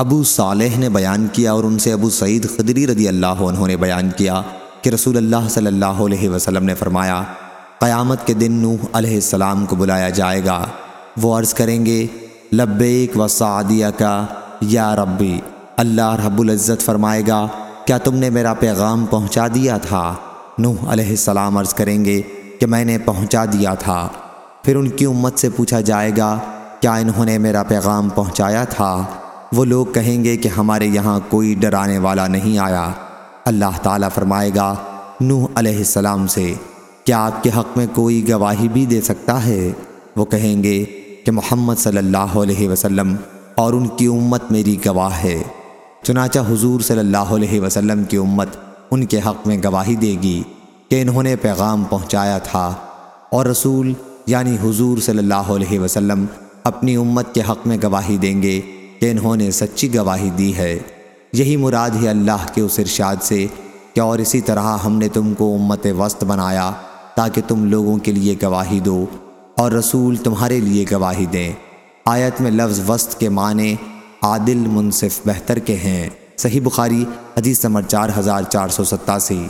ابو صالح نے بیان کیا اور ان سے ابو سعید خدری رضی اللہ عنہ نے بیان کیا کہ رسول اللہ صلی اللہ علیہ وسلم نے فرمایا، قیامت کے دن نوح علیہ السلام کو بلایا جائے گا۔ وہ عرض کریں گے، لبیک و سعدیہ کا یا ربی، اللہ رب العزت فرمائے گا، کیا تم نے میرا پیغام پہنچا دیا تھا؟ نوح علیہ السلام عرض کریں گے کہ میں نے پہنچا دیا تھا۔ پھر ان کی امت سے پوچھا جائے گا، کیا انہوں نے میرا پیغام پہنچایا تھا؟ وہ لوگ کہیں گے کہ ہمارے یہاں کوئی ڈرانے والا نہیں آیا۔ اللہ تعالیٰ فرمائے گا، نوح علیہ السلام سے، کیا آپ کے حق میں کوئی گواہی بھی دے سکتا ہے؟ وہ کہیں گے کہ محمد صلی اللہ علیہ وسلم اور ان کی امت میری گواہ ہے۔ چنانچہ حضور صلی اللہ علیہ وسلم کی امت ان کے حق میں گواہی دے گی کہ انہوں نے پیغام پہنچایا تھا اور رسول یعنی حضور صلی اللہ علیہ وسلم، اپنی امت کے حق میں گواہی دیں گے۔ کہ انہوں نے سچی گواہی دی ہے۔ یہی مراد ہے اللہ کے اس ارشاد سے کہ اور اسی طرح ہم نے تم کو امت وسط بنایا تاکہ تم لوگوں کے لیے گواہی دو اور رسول تمہارے لیے گواہی دیں۔ آیت میں لفظ وسط کے معنی عادل، منصف، بہتر کے ہیں۔ صحیح بخاری، حدیث نمبر چار ہزار چار سو ستاسی۔